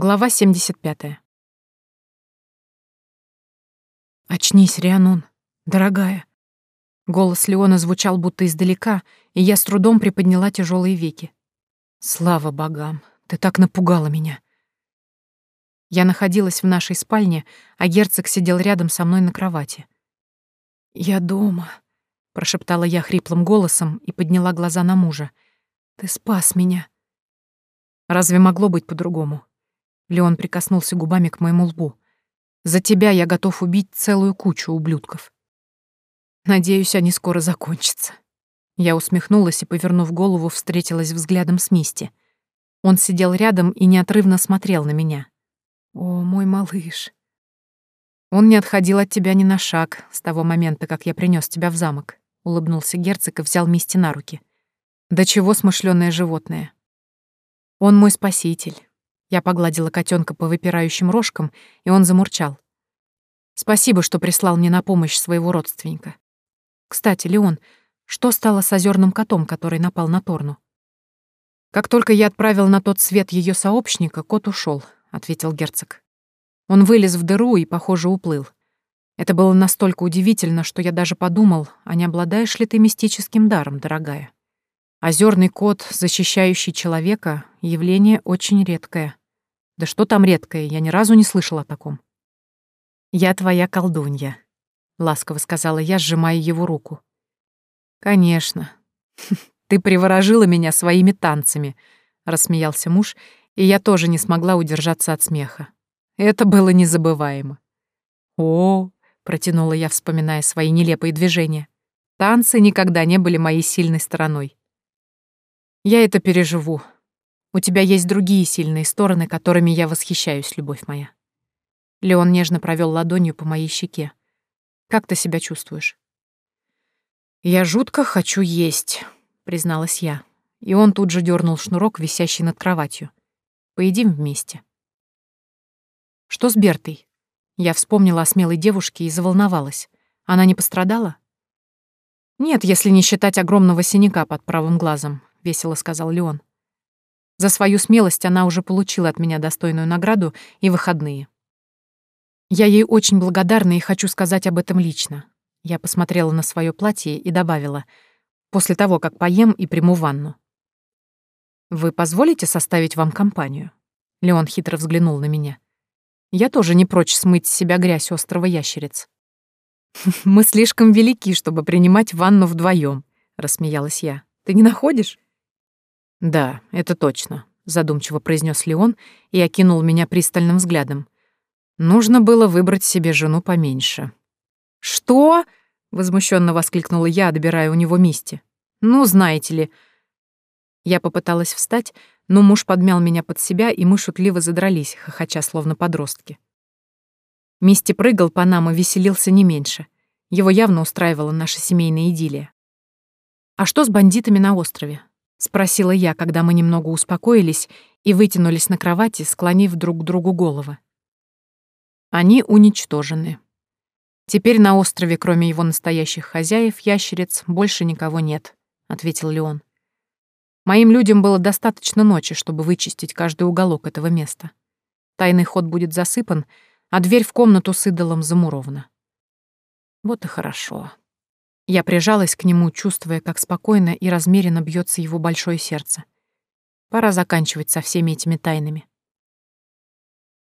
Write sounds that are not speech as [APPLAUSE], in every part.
Глава 75. «Очнись, Рианон, дорогая». Голос Леона звучал будто издалека, и я с трудом приподняла тяжелые веки. «Слава богам, ты так напугала меня». Я находилась в нашей спальне, а герцог сидел рядом со мной на кровати. «Я дома», — прошептала я хриплым голосом и подняла глаза на мужа. «Ты спас меня». Разве могло быть по-другому? Леон прикоснулся губами к моему лбу. «За тебя я готов убить целую кучу ублюдков. Надеюсь, они скоро закончатся». Я усмехнулась и, повернув голову, встретилась взглядом с Мисти. Он сидел рядом и неотрывно смотрел на меня. «О, мой малыш!» «Он не отходил от тебя ни на шаг с того момента, как я принес тебя в замок», — улыбнулся герцог и взял Мисти на руки. «Да чего смышленое животное!» «Он мой спаситель, я погладила котенка по выпирающим рожкам, и он замурчал. Спасибо, что прислал мне на помощь своего родственника. Кстати, Леон, что стало с озерным котом, который напал на Торну? Как только я отправил на тот свет ее сообщника, кот ушел, ответил герцог. Он вылез в дыру и, похоже, уплыл. Это было настолько удивительно, что я даже подумал, а не обладаешь ли ты мистическим даром, дорогая? Озерный кот, защищающий человека, явление очень редкое. Да что там редкое, я ни разу не слышала о таком. «Я твоя колдунья», — ласково сказала я, сжимая его руку. «Конечно. [LAUGHS] Ты приворожила меня своими танцами», — рассмеялся муж, и я тоже не смогла удержаться от смеха. Это было незабываемо. «О», — протянула я, вспоминая свои нелепые движения, «танцы никогда не были моей сильной стороной. Я это переживу. У тебя есть другие сильные стороны, которыми я восхищаюсь, любовь моя. Леон нежно провел ладонью по моей щеке. Как ты себя чувствуешь? Я жутко хочу есть, призналась я. И он тут же дернул шнурок, висящий над кроватью. Поедим вместе. Что с Бертой? Я вспомнила о смелой девушке и заволновалась. Она не пострадала? Нет, если не считать огромного синяка под правым глазом, весело сказал Леон. За свою смелость она уже получила от меня достойную награду и выходные. Я ей очень благодарна и хочу сказать об этом лично. Я посмотрела на свое платье и добавила, после того, как поем и приму ванну. «Вы позволите составить вам компанию?» Леон хитро взглянул на меня. «Я тоже не прочь смыть с себя грязь острова ящериц». «Мы слишком велики, чтобы принимать ванну вдвоем, рассмеялась я. «Ты не находишь?» «Да, это точно», — задумчиво произнес Леон и окинул меня пристальным взглядом. «Нужно было выбрать себе жену поменьше». «Что?» — возмущенно воскликнула я, отбирая у него Мисти. «Ну, знаете ли...» Я попыталась встать, но муж подмял меня под себя, и мы шутливо задрались, хохоча словно подростки. Мисти прыгал по нам и веселился не меньше. Его явно устраивала наша семейная идиллия. «А что с бандитами на острове?» — спросила я, когда мы немного успокоились и вытянулись на кровати, склонив друг к другу головы. Они уничтожены. Теперь на острове, кроме его настоящих хозяев, ящериц, больше никого нет, — ответил Леон. Моим людям было достаточно ночи, чтобы вычистить каждый уголок этого места. Тайный ход будет засыпан, а дверь в комнату с идолом замурована. Вот и хорошо. Я прижалась к нему, чувствуя, как спокойно и размеренно бьется его большое сердце. Пора заканчивать со всеми этими тайнами.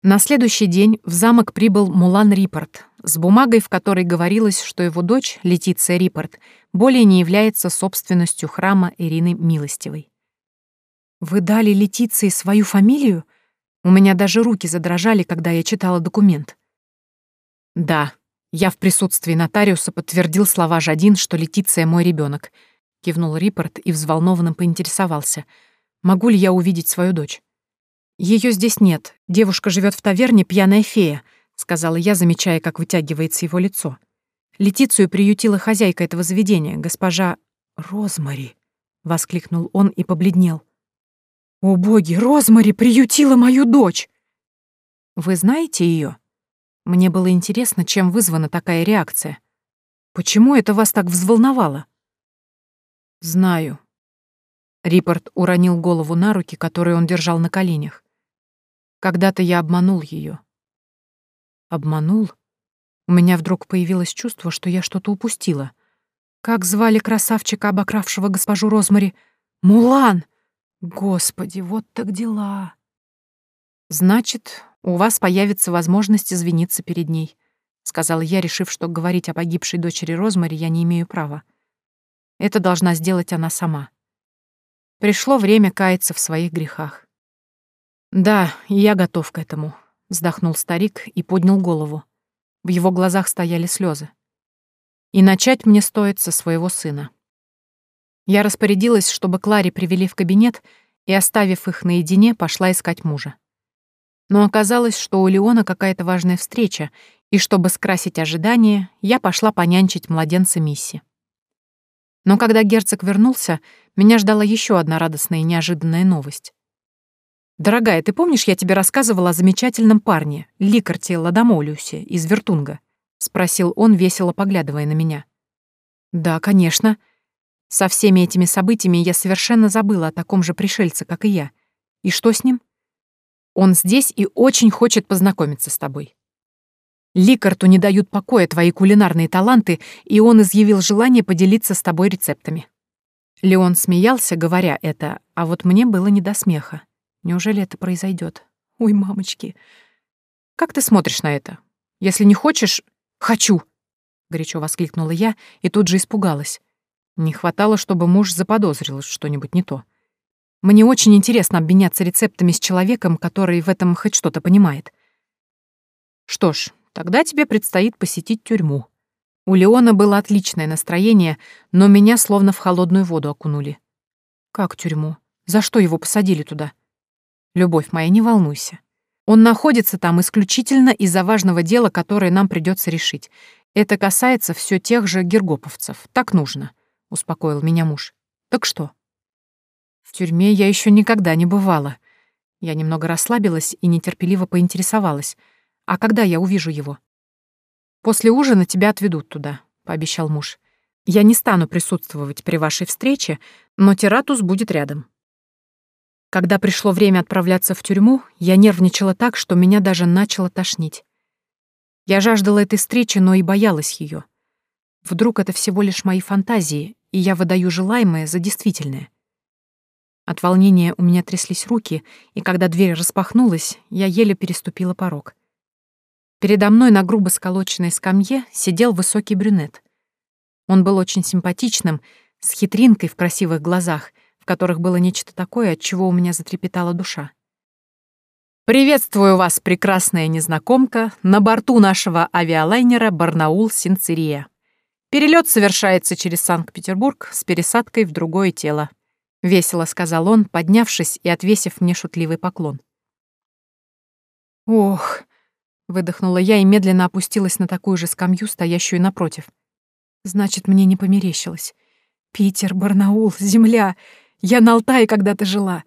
На следующий день в замок прибыл Мулан Рипорт с бумагой, в которой говорилось, что его дочь, Летиция Рипорт, более не является собственностью храма Ирины Милостивой. «Вы дали Летиции свою фамилию?» У меня даже руки задрожали, когда я читала документ. «Да», я в присутствии нотариуса подтвердил слова Жадин, что Летиция мой ребенок. Кивнул Рипорт и взволнованно поинтересовался. Могу ли я увидеть свою дочь? Ее здесь нет. Девушка живет в таверне «Пьяная фея», сказала я, замечая, как вытягивается его лицо. Летицию приютила хозяйка этого заведения, госпожа Розмари, воскликнул он и побледнел. О боги, Розмари приютила мою дочь. Вы знаете ее? Мне было интересно, чем вызвана такая реакция. Почему это вас так взволновало? Знаю. Рипорт уронил голову на руки, которые он держал на коленях. Когда-то я обманул ее. Обманул? У меня вдруг появилось чувство, что я что-то упустила. Как звали красавчика, обокравшего госпожу Розмари? Мулан! Господи, вот так дела. Значит, у вас появится возможность извиниться перед ней, сказала я, решив, что говорить о погибшей дочери Розмари я не имею права. Это должна сделать она сама. Пришло время каяться в своих грехах. «Да, я готов к этому», — вздохнул старик и поднял голову. В его глазах стояли слезы. И начать мне стоит со своего сына. Я распорядилась, чтобы Кларе привели в кабинет, и, оставив их наедине, пошла искать мужа. Но оказалось, что у Леона какая-то важная встреча, и чтобы скрасить ожидания, я пошла понянчить младенца Мисси. Но когда герцог вернулся, меня ждала еще одна радостная и неожиданная новость. «Дорогая, ты помнишь, я тебе рассказывала о замечательном парне, Ликарте Ладомолиусе из Вертунга?» — спросил он, весело поглядывая на меня. «Да, конечно. Со всеми этими событиями я совершенно забыла о таком же пришельце, как и я. И что с ним? Он здесь и очень хочет познакомиться с тобой. Ликарту не дают покоя твои кулинарные таланты, и он изъявил желание поделиться с тобой рецептами». Леон смеялся, говоря это, а вот мне было не до смеха. Неужели это произойдет? Ой, мамочки. Как ты смотришь на это? Если не хочешь... Хочу! Горячо воскликнула я и тут же испугалась. Не хватало, чтобы муж заподозрил что-нибудь не то. Мне очень интересно обменяться рецептами с человеком, который в этом хоть что-то понимает. Что ж, тогда тебе предстоит посетить тюрьму. У Леона было отличное настроение, но меня словно в холодную воду окунули. Как тюрьму? За что его посадили туда? Любовь моя, не волнуйся. Он находится там исключительно из-за важного дела, которое нам придется решить. Это касается все тех же гергоповцев. Так нужно, успокоил меня муж. Так что? В тюрьме я еще никогда не бывала. Я немного расслабилась и нетерпеливо поинтересовалась. А когда я увижу его? После ужина тебя отведут туда, пообещал муж. Я не стану присутствовать при вашей встрече, но Тератус будет рядом. Когда пришло время отправляться в тюрьму, я нервничала так, что меня даже начало тошнить. Я жаждала этой встречи, но и боялась ее. Вдруг это всего лишь мои фантазии, и я выдаю желаемое за действительное. От волнения у меня тряслись руки, и когда дверь распахнулась, я еле переступила порог. Передо мной на грубо сколоченной скамье сидел высокий брюнет. Он был очень симпатичным, с хитринкой в красивых глазах — которых было нечто такое, от чего у меня затрепетала душа. «Приветствую вас, прекрасная незнакомка, на борту нашего авиалайнера «Барнаул-Синцерия». Перелет совершается через Санкт-Петербург с пересадкой в другое тело», — весело сказал он, поднявшись и отвесив мне шутливый поклон. «Ох!» — выдохнула я и медленно опустилась на такую же скамью, стоящую напротив. «Значит, мне не померещилось. Питер, Барнаул, земля. Я на Алтае когда-то жила.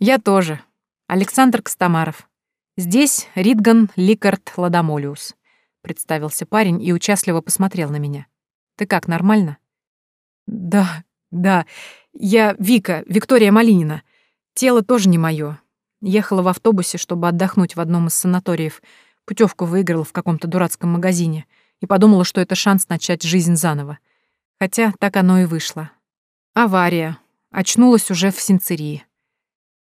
Я тоже. Александр Костомаров. Здесь Ридган Ликард Ладомолиус. Представился парень и участливо посмотрел на меня. Ты как, нормально? Да, да. Я Вика, Виктория Малинина. Тело тоже не мое. Ехала в автобусе, чтобы отдохнуть в одном из санаториев. Путевку выиграла в каком-то дурацком магазине и подумала, что это шанс начать жизнь заново. Хотя так оно и вышло. Авария, Очнулась уже в Синцерии.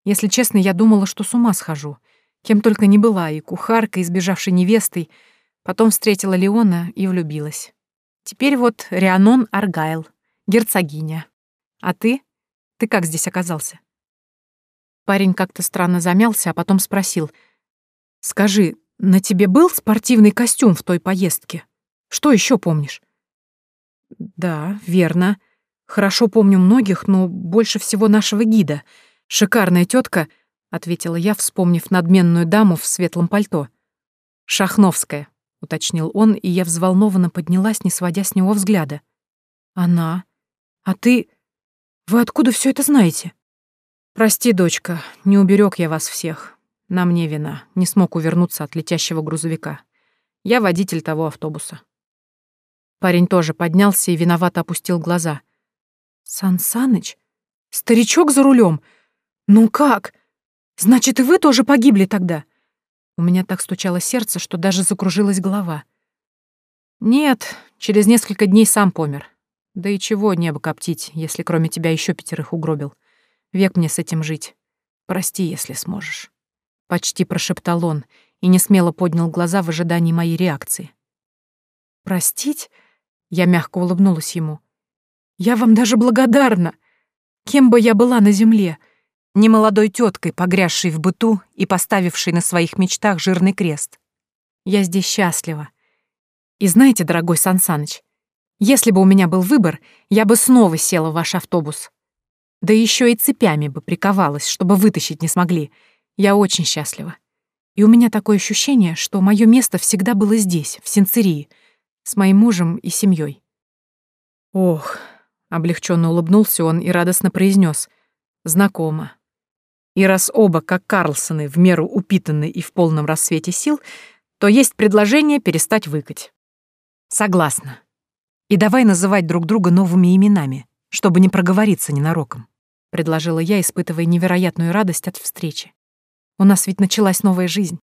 Если честно, я думала, что с ума схожу. Кем только не была, и кухаркой, избежавшей невестой. Потом встретила Леона и влюбилась. Теперь вот Рианон Аргайл, герцогиня. А ты? Ты как здесь оказался? Парень как-то странно замялся, а потом спросил. «Скажи, на тебе был спортивный костюм в той поездке? Что еще помнишь?» «Да, верно. Хорошо помню многих, но больше всего нашего гида. Шикарная тетка, ответила я, вспомнив надменную даму в светлом пальто. Шахновская, уточнил он, и я взволнованно поднялась, не сводя с него взгляда. Она? А ты? Вы откуда все это знаете? Прости, дочка, не уберег я вас всех. На мне вина. Не смог увернуться от летящего грузовика. Я водитель того автобуса. Парень тоже поднялся и виновато опустил глаза — Сан Саныч? Старичок за рулем? Ну как? Значит, и вы тоже погибли тогда? У меня так стучало сердце, что даже закружилась голова. Нет, через несколько дней сам помер. Да и чего небо коптить, если кроме тебя еще пятерых угробил. Век мне с этим жить. Прости, если сможешь. Почти прошептал он и не смело поднял глаза в ожидании моей реакции. Простить? Я мягко улыбнулась ему. Я вам даже благодарна. Кем бы я была на земле? Немолодой теткой, погрязшей в быту и поставившей на своих мечтах жирный крест. Я здесь счастлива. И знаете, дорогой Сансаныч, если бы у меня был выбор, я бы снова села в ваш автобус. Да еще и цепями бы приковалась, чтобы вытащить не смогли. Я очень счастлива. И у меня такое ощущение, что мое место всегда было здесь, в Синцерии, с моим мужем и семьей. Ох, облегченно улыбнулся он и радостно произнес: Знакомо. И раз оба, как Карлсоны, в меру упитаны и в полном рассвете сил, то есть предложение перестать выкать. Согласна. И давай называть друг друга новыми именами, чтобы не проговориться ненароком», — предложила я, испытывая невероятную радость от встречи. «У нас ведь началась новая жизнь.